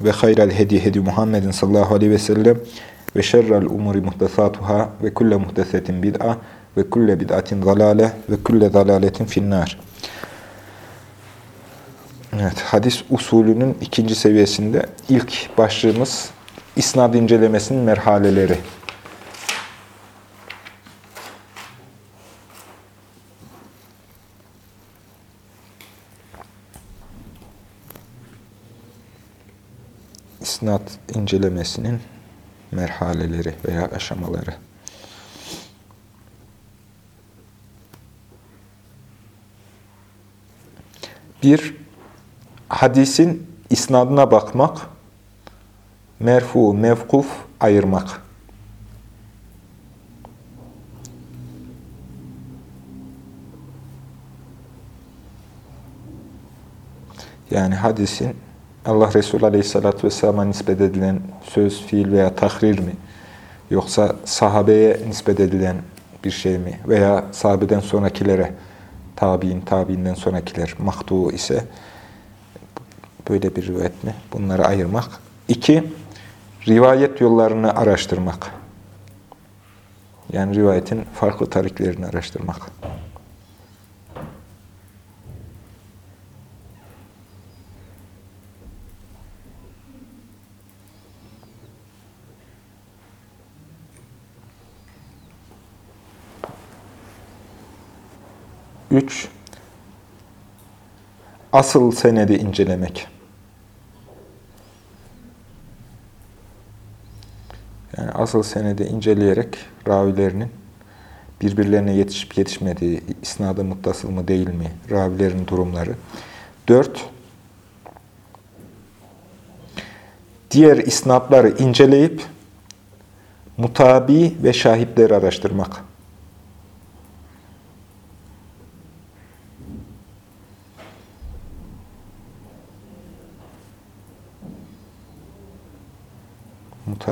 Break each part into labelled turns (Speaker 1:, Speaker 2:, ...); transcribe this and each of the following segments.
Speaker 1: ve hayral hedi hedi Muhammedin sallallahu aleyhi ve sellem ve şerrel umuri muhtesatuhâ ve kulle muhtesetin bid'a ve kulle bid'atin zalâle ve kulle zalâletin finnâr. Evet, hadis usulünün ikinci seviyesinde ilk başlığımız isnad incelemesinin merhaleleri. İsnat incelemesinin merhaleleri veya aşamaları. Bir, hadisin isnadına bakmak, merfu, mevkuf ayırmak. Yani hadisin Allah Resulü Aleyhisselatü Vesselam'a nispet edilen söz, fiil veya tahrir mi? Yoksa sahabeye nispet edilen bir şey mi? Veya sahabeden sonrakilere, tabi'in, tabi'inden sonrakiler mahdu ise böyle bir rivayet mi? Bunları ayırmak. İki, rivayet yollarını araştırmak. Yani rivayetin farklı tariklerini araştırmak. Üç, asıl senedi incelemek. Yani asıl senedi inceleyerek ravilerinin birbirlerine yetişip yetişmediği, isnadı muttasıl mı değil mi, ravilerin durumları. Dört, diğer isnatları inceleyip mutabi ve şahitleri araştırmak.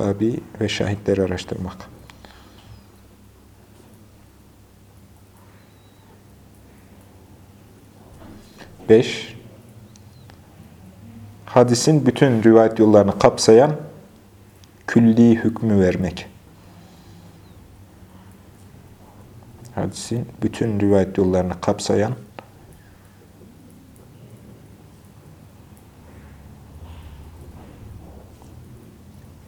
Speaker 1: Mutabi ve şahitleri araştırmak. Beş, hadisin bütün rivayet yollarını kapsayan külli hükmü vermek. Hadisin bütün rivayet yollarını kapsayan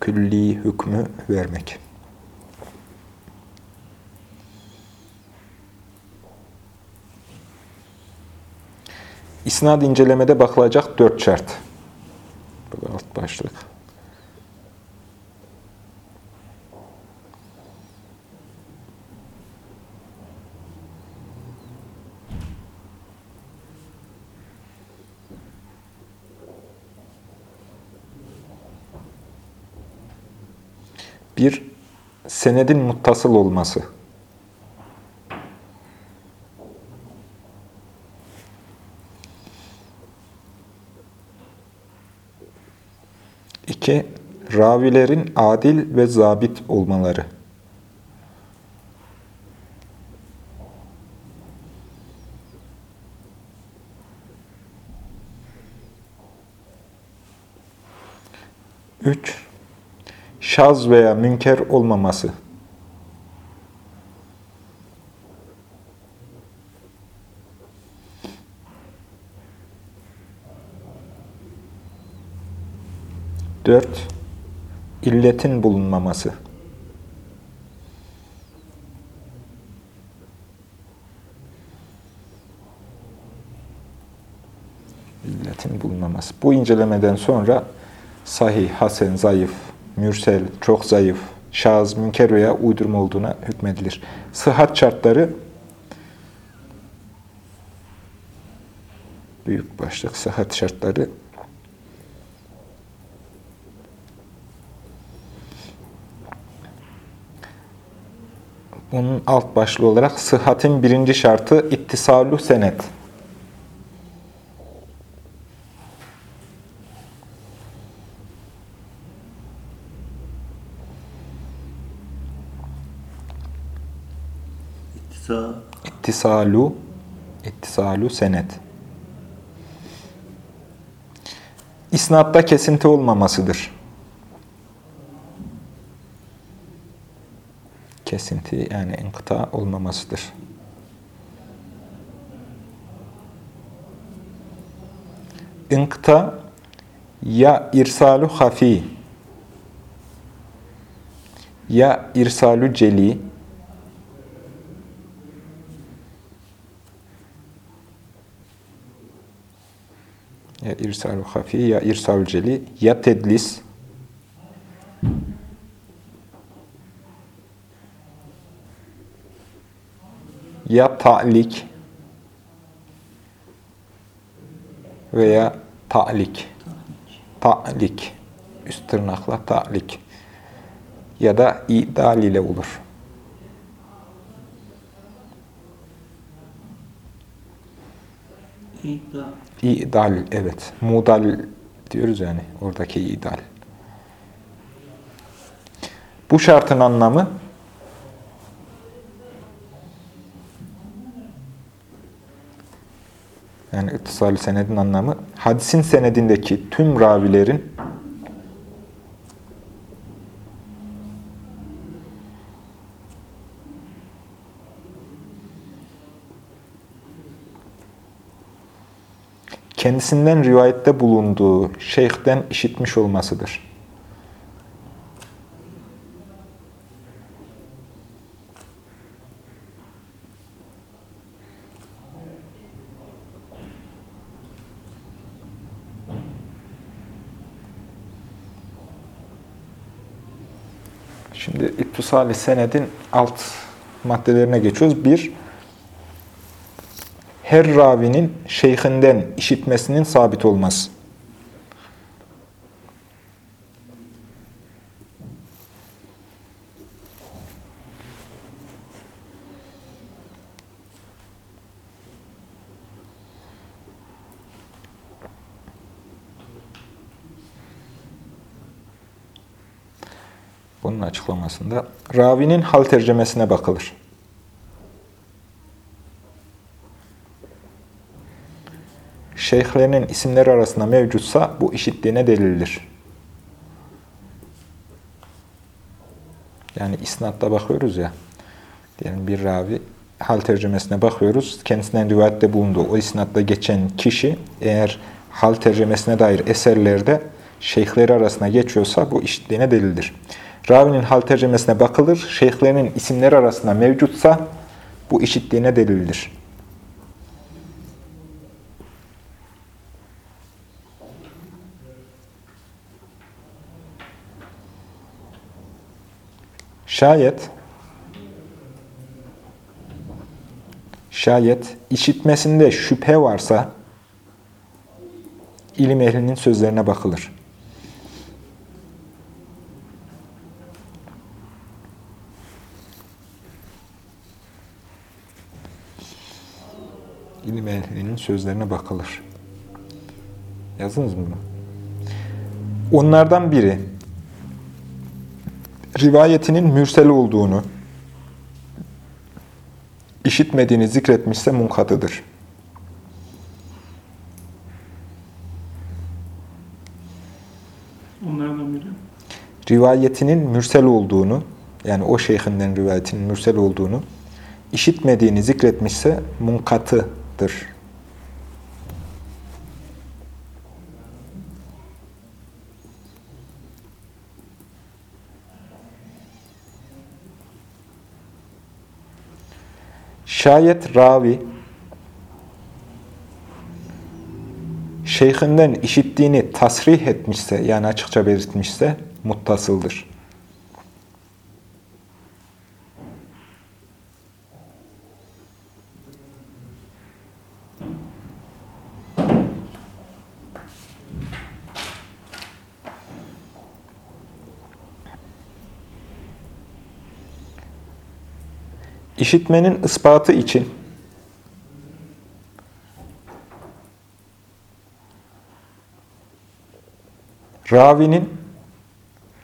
Speaker 1: külli hükmü vermek. İsnad incelemede bakılacak dört şart. Bu alt başlık. Bir, senedin muttasıl olması. İki, ravilerin adil ve zabit olmaları. Üç, şaz veya münker olmaması. Dört, illetin bulunmaması. İlletin bulunmaması. Bu incelemeden sonra sahih, hasen, zayıf, mürsel, çok zayıf, şaz, münker veya uydurma olduğuna hükmedilir. Sıhhat şartları büyük başlık sıhhat şartları Bunun alt başlığı olarak sıhhatin birinci şartı ittisalü senet.
Speaker 2: İttisa,
Speaker 1: İttisalu, ittisalu senet. İsnatta kesinti olmamasıdır. Kesinti yani inkıta olmamasıdır. İnkıta ya irsalu hafi ya irsalu celi ya irsalu hafi ya irsalu celi ya tedlis. Ya ta'lik. Veya ta'lik. Ta'lik. Üst tırnakla ta'lik. Ya da idal ile olur. İdal, evet. Mudal diyoruz yani oradaki idal. Bu şartın anlamı yani ittisal senedin anlamı hadisin senedindeki tüm ravilerin kendisinden rivayette bulunduğu şeyhten işitmiş olmasıdır. Şimdi ittisal senedin alt maddelerine geçiyoruz. Bir, her ravinin şeyhinden işitmesinin sabit olması. Bunun açıklamasında ravinin hal tercemesine bakılır. Şeyhlerinin isimleri arasında mevcutsa bu işittiğine delildir. Yani isnatta bakıyoruz ya, diyelim bir ravi hal tercümesine bakıyoruz. Kendisinden rivayette bulunduğu o isnatta geçen kişi eğer hal tercümesine dair eserlerde şeyhleri arasında geçiyorsa bu işittiğine delildir. Ravinin hal tercümesine bakılır. Şeyhlerinin isimleri arasında mevcutsa bu işittiğine delildir. Şayet şayet işitmesinde şüphe varsa ilim ehlinin sözlerine bakılır. İlim ehlinin sözlerine bakılır. Yazdınız mı? Onlardan biri rivayetinin mürsel olduğunu, işitmediğini zikretmişse munkatıdır.
Speaker 2: onlardan biri.
Speaker 1: Rivayetinin mürsel olduğunu, yani o şeyhinden rivayetinin mürsel olduğunu, işitmediğini zikretmişse munkatıdır. Şayet ravi şeyhinden işittiğini tasrih etmişse, yani açıkça belirtmişse muttasıldır. İşitmenin ispatı için ravinin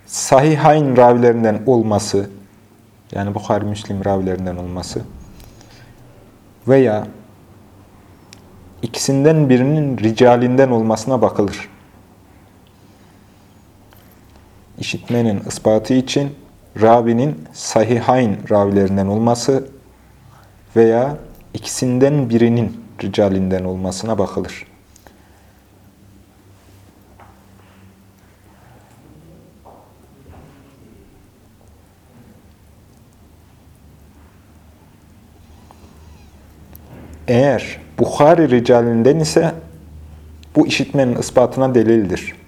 Speaker 1: sahihayn ravilerinden olması, yani Bukhari Müslim ravilerinden olması veya ikisinden birinin ricalinden olmasına bakılır. İşitmenin ispatı için ravinin sahihayn ravilerinden olması veya ikisinden birinin ricalinden olmasına bakılır. Eğer Bukhari ricalinden ise bu işitmenin ispatına delildir.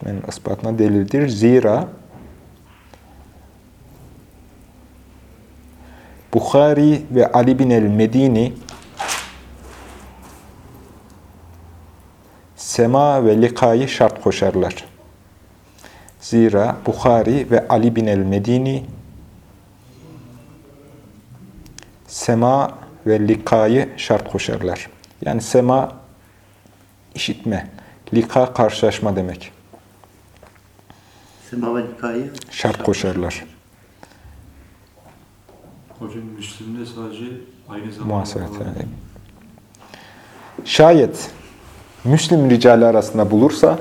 Speaker 1: İşitmenin ispatına delildir. Zira Bukhari ve Ali bin el-Medini sema ve likayı şart koşarlar. Zira Bukhari ve Ali bin el-Medini sema ve likayı şart koşarlar. Yani sema işitme, lika karşılaşma demek.
Speaker 2: Sema ve nikayı
Speaker 1: Şart koşarlar.
Speaker 3: Hocam Müslim'de sadece aynı zamanda
Speaker 1: Muhasebet.
Speaker 3: falan-
Speaker 1: yani. Şayet Müslim ricali arasında bulursa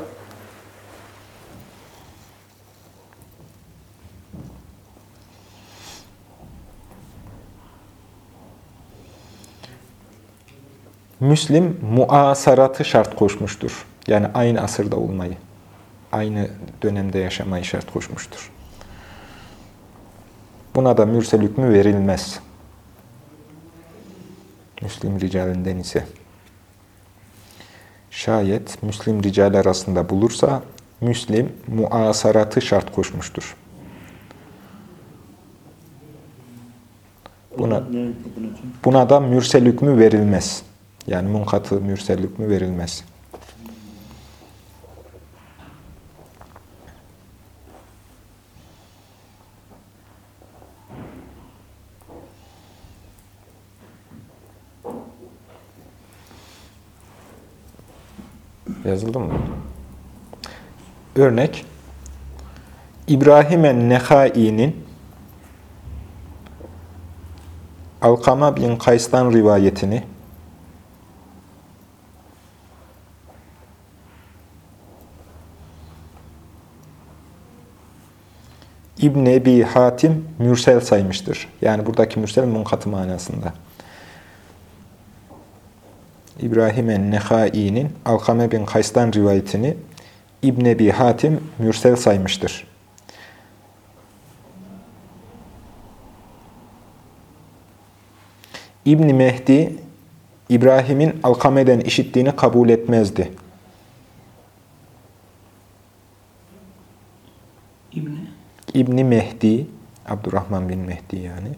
Speaker 1: Müslim muasaratı şart koşmuştur. Yani aynı asırda olmayı, aynı dönemde yaşamayı şart koşmuştur. Buna da mürsel hükmü verilmez. Müslim ricalinden ise. Şayet Müslim rical arasında bulursa, Müslim muasaratı şart koşmuştur. Buna, buna da mürsel hükmü verilmez. Yani munkatı mürsel hükmü verilmez. Yazıldı mı? Örnek İbrahim el-Nehai'nin Alkama bin Kays'tan rivayetini İbn Ebi Hatim mürsel saymıştır. Yani buradaki mürsel munkatı manasında. İbrahim el-Nehai'nin Alkame bin Kays'tan rivayetini İbn Ebi Hatim mürsel saymıştır. İbn Mehdi İbrahim'in Alkame'den işittiğini kabul etmezdi.
Speaker 2: İbni
Speaker 1: İbni Mehdi, Abdurrahman bin Mehdi yani,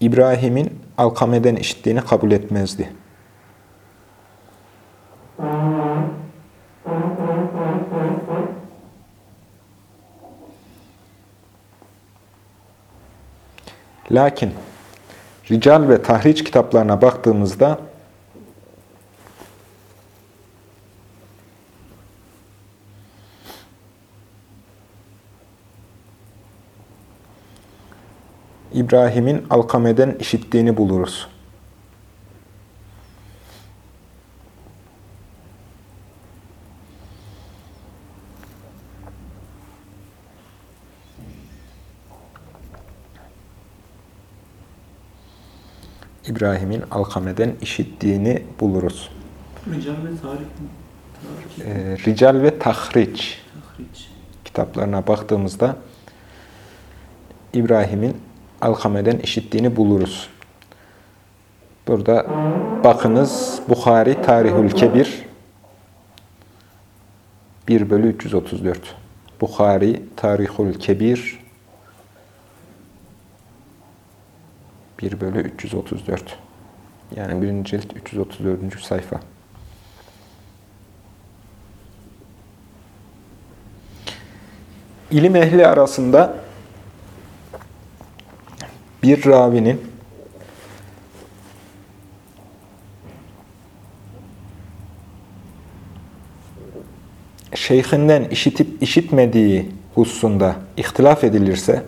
Speaker 1: İbrahim'in Alkame'den işittiğini kabul etmezdi. Lakin Rical ve Tahriç kitaplarına baktığımızda İbrahim'in Alkame'den işittiğini buluruz. İbrahim'in Alkame'den işittiğini buluruz.
Speaker 2: Rical ve tarih.
Speaker 1: Ee, Rical ve Tahriç
Speaker 2: Tahriç.
Speaker 1: kitaplarına baktığımızda İbrahim'in Alkame'den işittiğini buluruz. Burada bakınız Bukhari Tarihül Kebir 1 bölü 334. Bukhari Tarihül Kebir 1 bölü 334. Yani birinci cilt 334. sayfa. İlim ehli arasında bir ravinin şeyhinden işitip işitmediği hususunda ihtilaf edilirse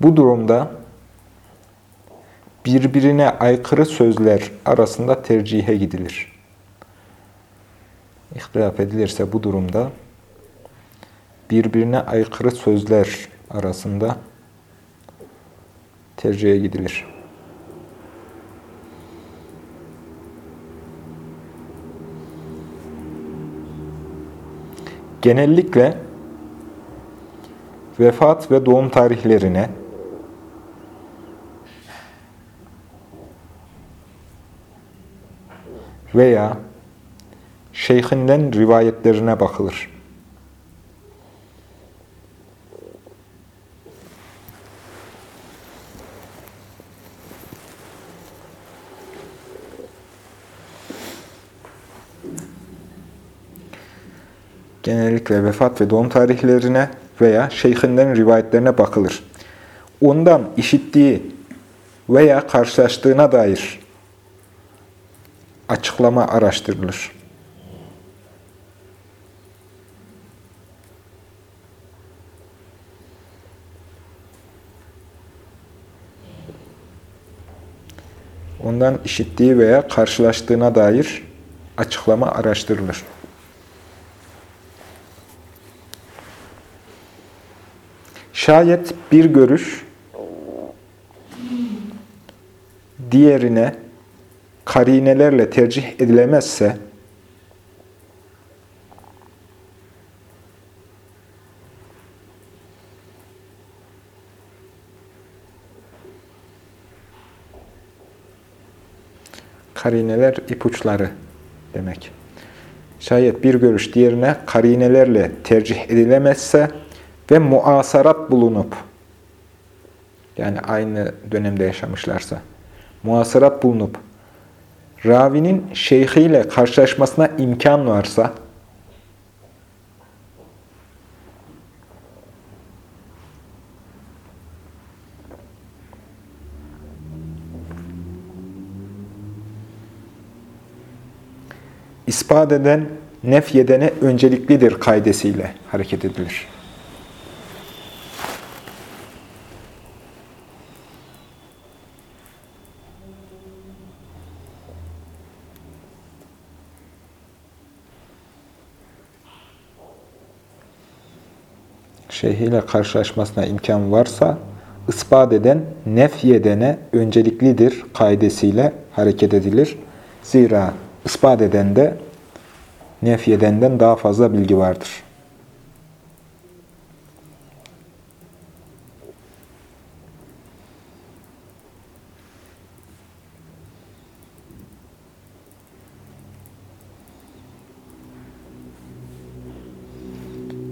Speaker 1: bu durumda birbirine aykırı sözler arasında tercihe gidilir. İhtilaf edilirse bu durumda birbirine aykırı sözler arasında tercihe gidilir. Genellikle vefat ve doğum tarihlerine veya şeyhinden rivayetlerine bakılır. Genellikle vefat ve doğum tarihlerine veya şeyhinden rivayetlerine bakılır. Ondan işittiği veya karşılaştığına dair açıklama araştırılır. Ondan işittiği veya karşılaştığına dair açıklama araştırılır. Şayet bir görüş diğerine karinelerle tercih edilemezse karineler ipuçları demek. Şayet bir görüş diğerine karinelerle tercih edilemezse ve muasarat bulunup yani aynı dönemde yaşamışlarsa muasarat bulunup ravinin şeyhiyle karşılaşmasına imkan varsa ispat eden nefyedene önceliklidir kaidesiyle hareket edilir. Şeyhiyle karşılaşmasına imkan varsa ispat eden nefyedene önceliklidir kaidesiyle hareket edilir. Zira ispat edende nefyedenden daha fazla bilgi vardır.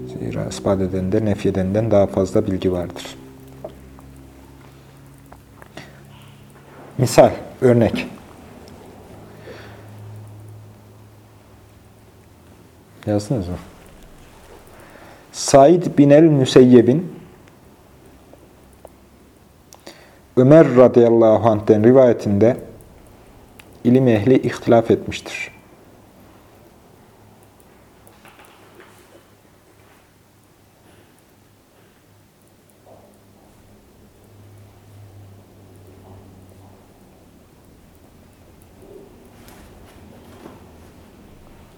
Speaker 1: Zira ispat edende nefyedenden daha fazla bilgi vardır. Misal, örnek. Yazdınız mı? Said bin el-Müseyyeb'in Ömer radıyallahu anh'ten rivayetinde ilim ehli ihtilaf etmiştir.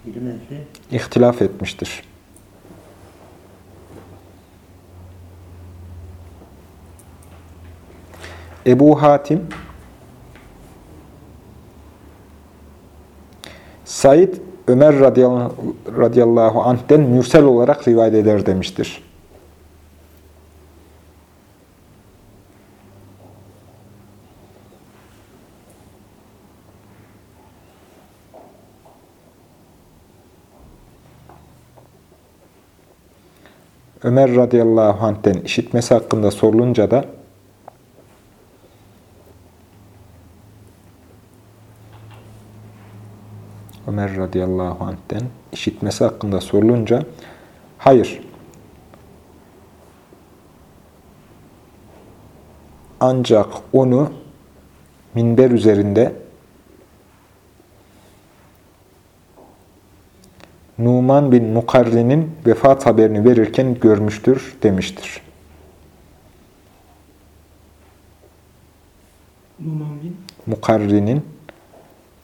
Speaker 2: İlim ehli
Speaker 1: İhtilaf etmiştir. Ebu Hatim Said Ömer radıyallahu, anh'ten mürsel olarak rivayet eder demiştir. Ömer radıyallahu anh'ten işitmesi hakkında sorulunca da Ömer radıyallahu anh'ten işitmesi hakkında sorulunca hayır ancak onu minber üzerinde Numan bin Mukarri'nin vefat haberini verirken görmüştür demiştir.
Speaker 2: Numan bin
Speaker 1: Mukarri'nin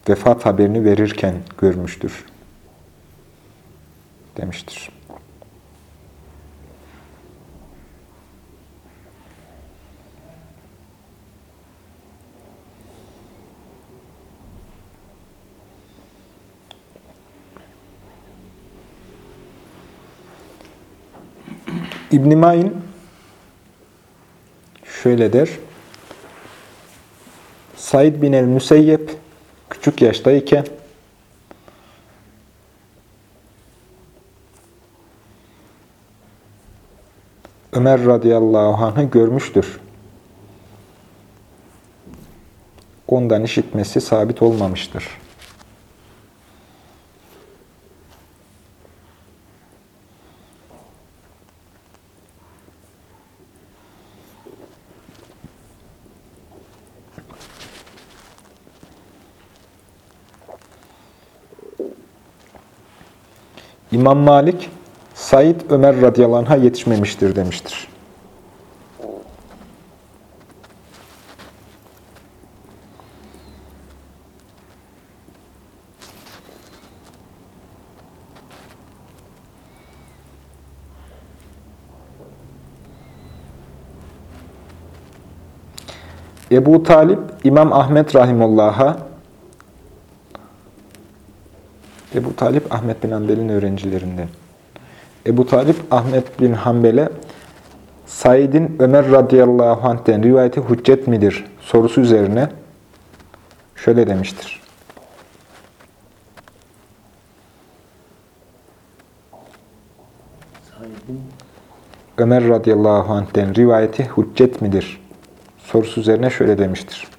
Speaker 1: vefat haberini verirken görmüştür demiştir. İbn Mayn şöyle der. Said bin el-Müseyyep küçük yaştayken Ömer radıyallahu anh'ı görmüştür. Ondan işitmesi sabit olmamıştır. İmam Malik, Said Ömer radıyallahu anh'a yetişmemiştir demiştir. Ebu Talip, İmam Ahmet Rahimullah'a Ebu Talip, Ahmet bin Hanbel'in öğrencilerinden. Ebu Talip, Ahmet bin Hanbel'e Said'in Ömer radıyallahu anh'ten rivayeti hüccet midir sorusu üzerine şöyle demiştir. Ömer radıyallahu anh'ten rivayeti hüccet midir sorusu üzerine şöyle demiştir.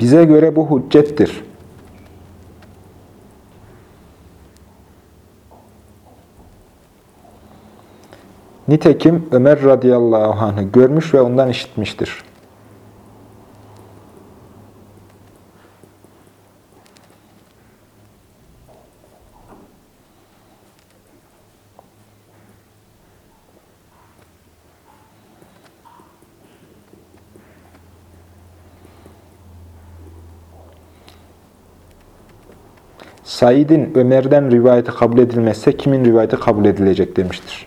Speaker 1: Bize göre bu hüccettir. Nitekim Ömer radıyallahu anh'ı görmüş ve ondan işitmiştir. Said'in Ömer'den rivayeti kabul edilmezse kimin rivayeti kabul edilecek demiştir.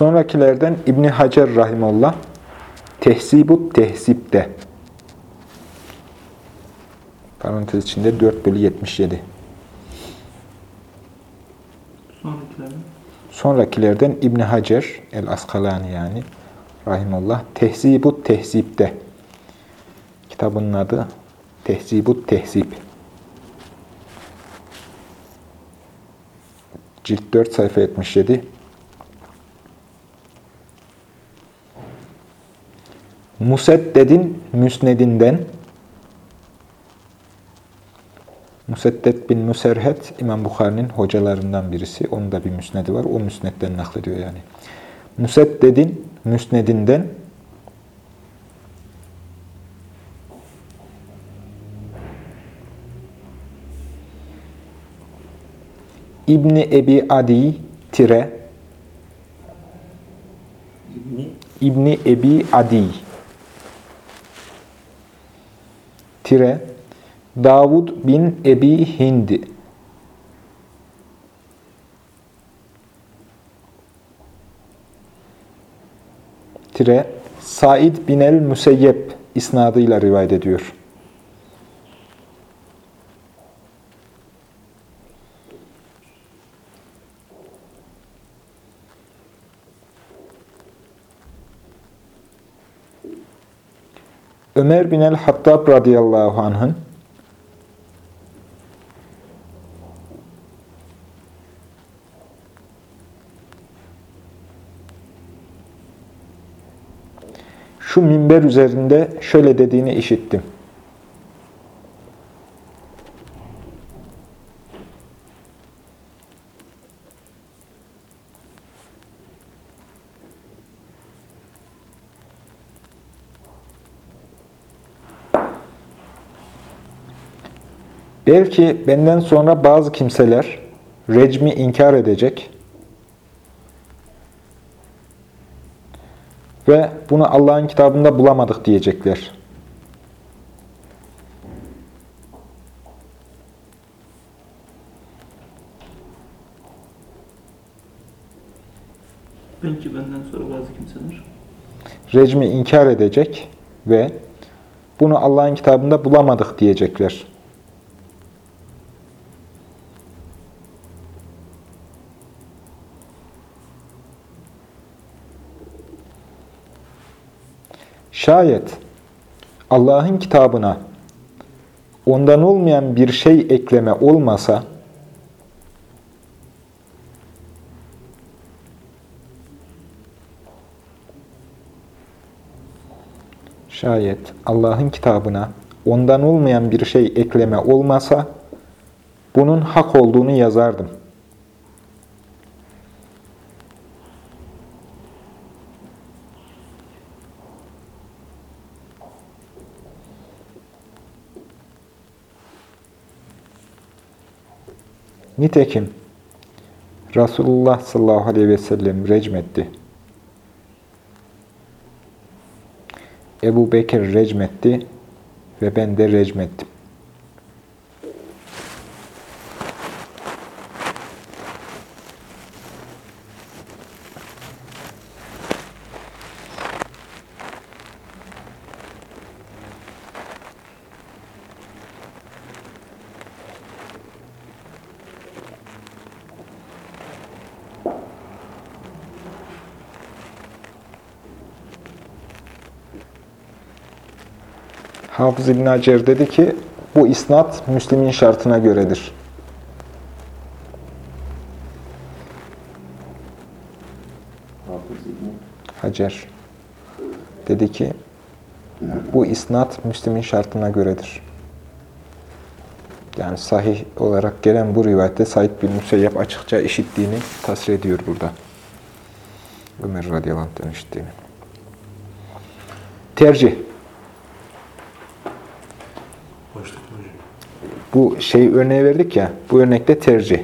Speaker 1: Sonrakilerden İbni Hacer Rahimullah Tehzibut Tehzib'de. Parantez içinde 4 bölü 77
Speaker 2: sonrakilerden?
Speaker 1: Sonrakilerden İbni Hacer El-Askalani yani Rahimullah Tehzibut Tehzib'de. Kitabının adı Tehzibut Tehzib. Cilt 4 sayfa 77 Musedded'in müsnedinden Musedded bin Müserhet İmam Bukhari'nin hocalarından birisi. Onun da bir müsnedi var. O müsnetten naklediyor yani. Musedded'in müsnedinden İbni Ebi Adi tire
Speaker 2: İbni
Speaker 1: İbni Ebi Adi tire Davud bin Ebi Hindi tire Said bin el Müseyyep isnadıyla rivayet ediyor. Ömer bin el-Hattab radıyallahu anh'ın şu minber üzerinde şöyle dediğini işittim. Belki benden sonra bazı kimseler recmi inkar edecek ve bunu Allah'ın kitabında bulamadık diyecekler.
Speaker 2: Belki benden sonra bazı kimseler
Speaker 1: Recmi inkar edecek ve bunu Allah'ın kitabında bulamadık diyecekler. Şayet Allah'ın kitabına ondan olmayan bir şey ekleme olmasa şayet Allah'ın kitabına ondan olmayan bir şey ekleme olmasa bunun hak olduğunu yazardım. Nitekim Resulullah sallallahu aleyhi ve sellem recmetti. Ebu Bekir recmetti ve ben de recmettim. Hafız İbn Hacer dedi ki, bu isnat Müslim'in şartına göredir. Hacer dedi ki, bu isnat Müslim'in şartına göredir. Yani sahih olarak gelen bu rivayette Said bin Musayyep açıkça işittiğini tasvir ediyor burada. Ömer radıyallahu anh'tan işittiğini. Tercih.
Speaker 3: Başlık hocam.
Speaker 1: Bu şey örneği verdik ya, bu örnekte tercih.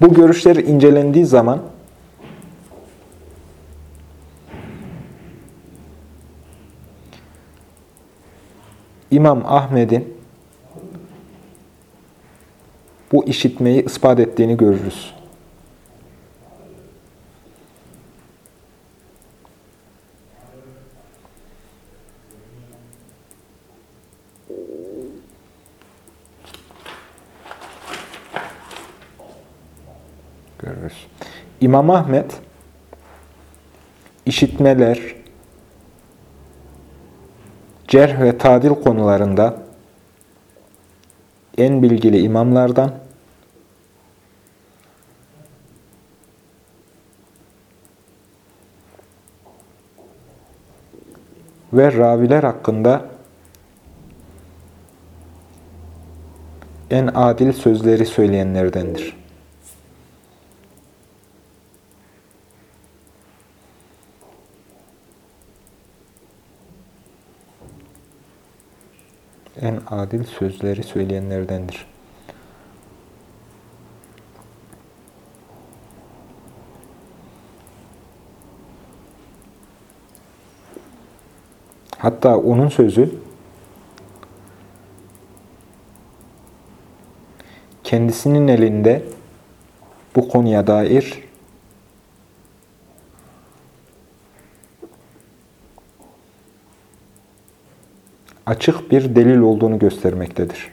Speaker 1: Bu görüşler incelendiği zaman İmam Ahmed'in bu işitmeyi ispat ettiğini görürüz. görürüz. İmam Ahmet işitmeler, cerh ve tadil konularında en bilgili imamlardan ve raviler hakkında en adil sözleri söyleyenlerdendir. En adil sözleri söyleyenlerdendir. Hatta onun sözü kendisinin elinde bu konuya dair açık bir delil olduğunu göstermektedir.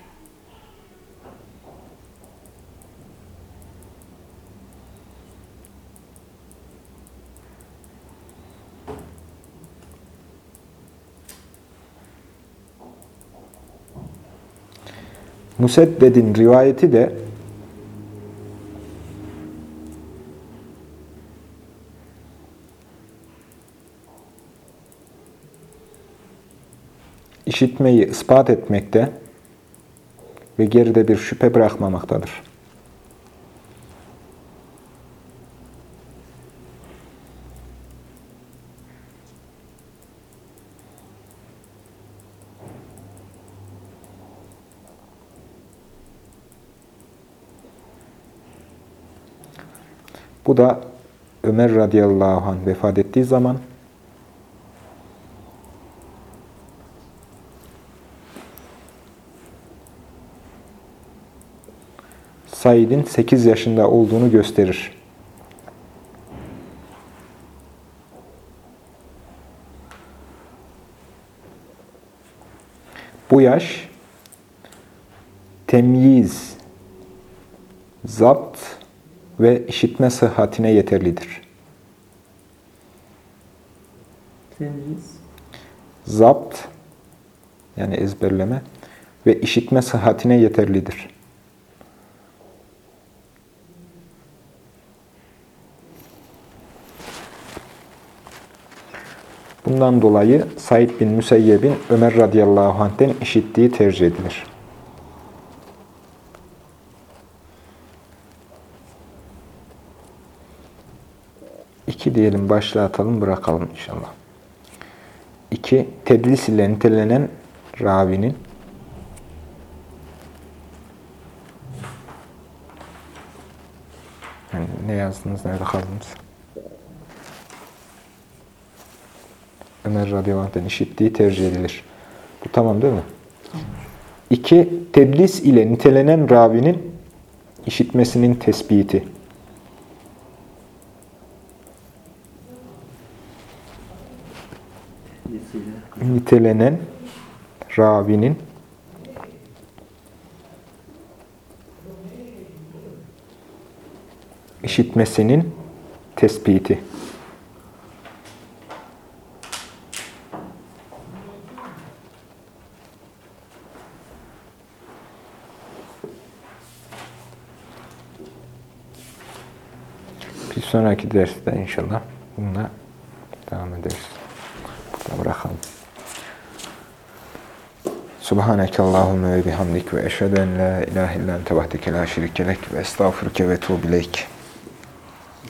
Speaker 1: Musedded'in rivayeti de işitmeyi ispat etmekte ve geride bir şüphe bırakmamaktadır. Bu da Ömer radıyallahu anh vefat ettiği zaman Said'in 8 yaşında olduğunu gösterir. Bu yaş temyiz, zapt ve işitme sıhhatine yeterlidir.
Speaker 2: Temyiz.
Speaker 1: Zapt yani ezberleme ve işitme sıhhatine yeterlidir. Bundan dolayı Said bin Müseyyeb'in Ömer radıyallahu anh'ten işittiği tercih edilir. İki diyelim başlığa atalım bırakalım inşallah. İki, tedlis ile nitelenen ravinin yani ne yazdınız, nerede kaldınız? Ömer radıyallahu anh'ten işittiği tercih edilir. Bu tamam değil mi? İki, tedlis ile nitelenen ravinin işitmesinin tespiti. Nitelenen ravinin işitmesinin tespiti. Bir sonraki derste inşallah bununla devam ederiz. Burada bırakalım. Subhaneke Allahümme ve bihamdik ve eşhedü en la ilahe illa ente vahdeke la şerike lek ve estağfurke ve tuğbileyk.